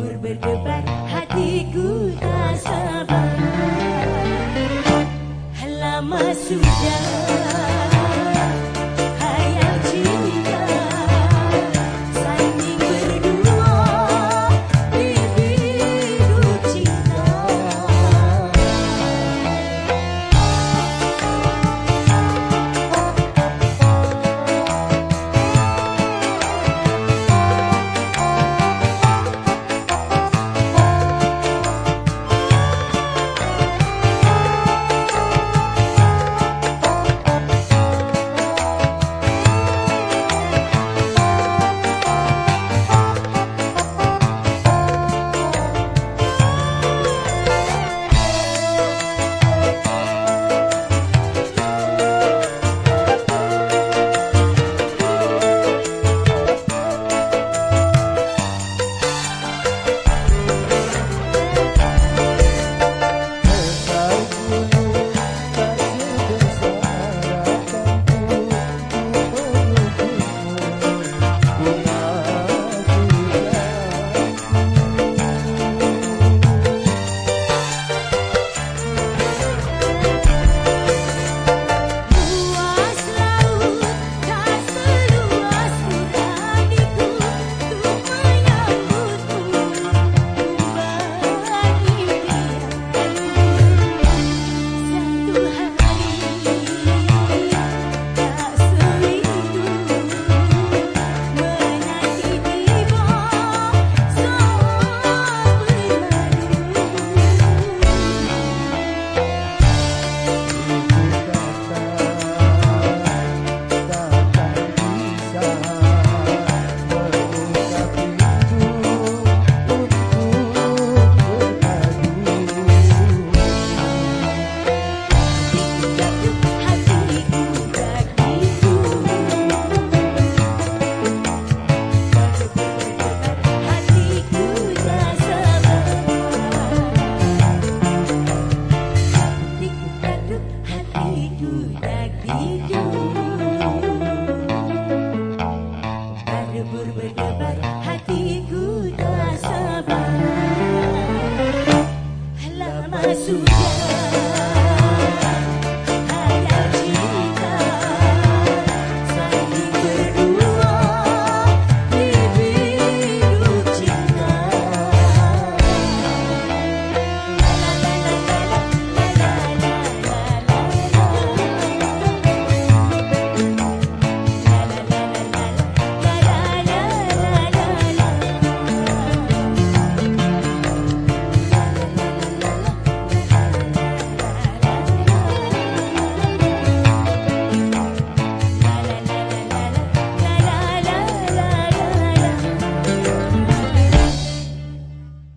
berdebar hatiku tak sabar. Lama sudah